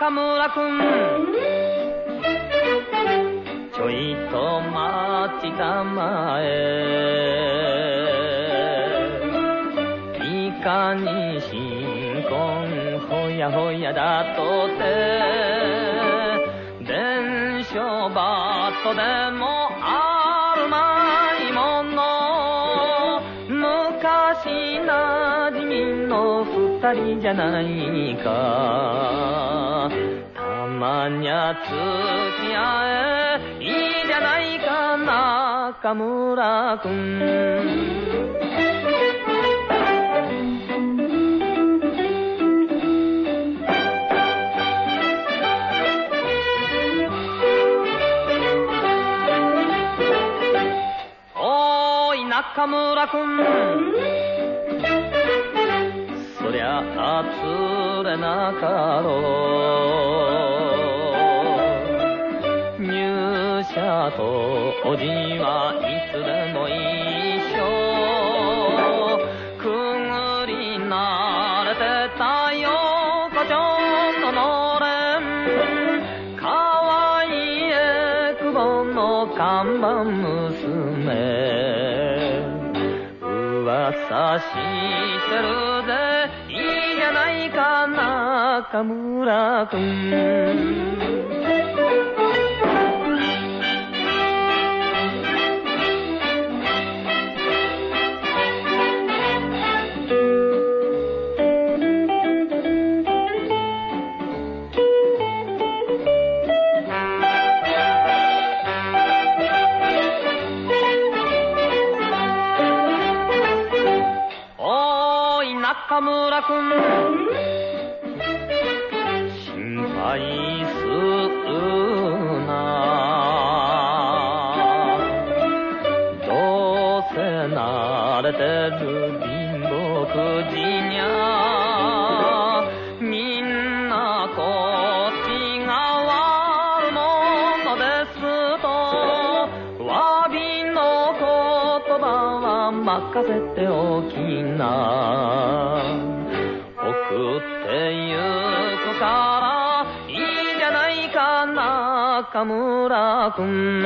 中村くんちょいと待ちたまえ。いかに新婚ほやほやだとて。伝書バットでもあるまいもの。昔なの二人じゃないか。たまにゃ付き合えいいじゃないか中村くん中村くんあ釣れなかろう入社とおじはいつでも一緒。くぐり慣れてたよこちょんののれ。んかわいいえくぼの看板娘噂してる中村くんおーい中村くん心配するな。どうせ慣れてる貧乏くじにゃみんなこっちが悪者ですと詫びの言葉は任せておきな。ってゆくからいいじゃないか中村くん